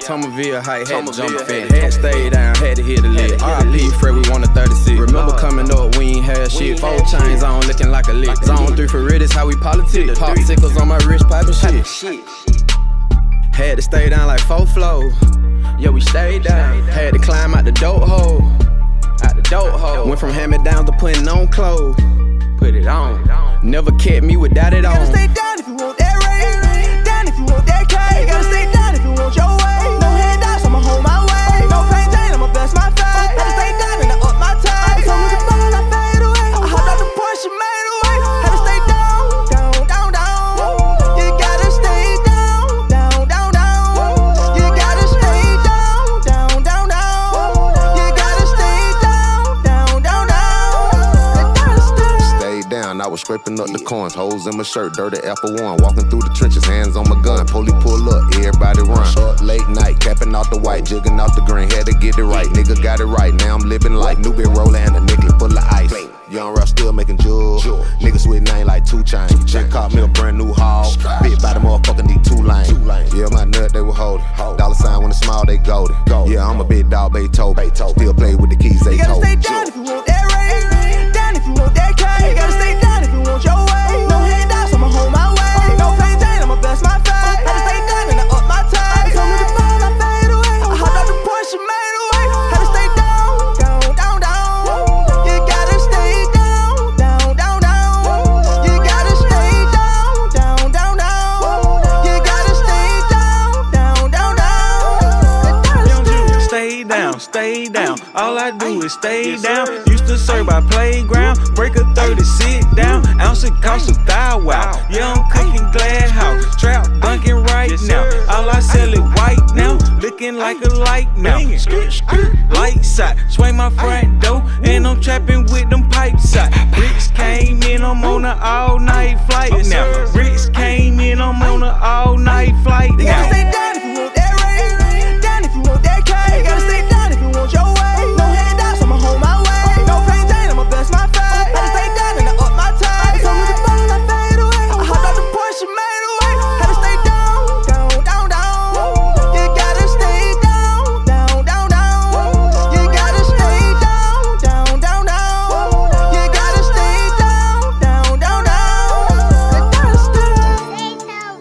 Tomerville height, had to jump a fence. Had to stay down, had to hit the lid. RIP Fred, we won a 36. Remember coming up, we ain't had shit. Four chains on, looking like a lick. Zone 3 for this how we politic. Popsicles on my wrist, poppin' shit. Had to stay down like four flow. Yeah, we stayed down. Had to climb out the dope hole. Out the dope hole. Went from hammer me down to putting on clothes. Put it on. Never kept me without it on. Was scraping up the coins, holes in my shirt, dirty apple one. Walking through the trenches, hands on my gun. Police pull up, everybody run. Short late night, capping off the white, jigging off the green. Had to get it right, nigga got it right. Now I'm living like New bit rolling and a nickel full of ice. Young Ruff still making jewels. Niggas with name like two chains. Just caught me a brand new haul. Bit by the motherfucker need two lanes. Yeah, my nut they were holding. Dollar sign when it's small, they golden. Yeah, I'm a big dog, Beethoven. Still play with the keys they told. down, stay down. All I do is stay down. Used to serve by playground, break a 30, sit down. Ounce it cost a thigh wow. Young cooking glad house, trap bunking right now. All I sell it white now, looking like a light now. Skirt, skirt, light side, swing my front door, and I'm trapping with them pipes side. Bricks came in, I'm on an all night flight now. Rich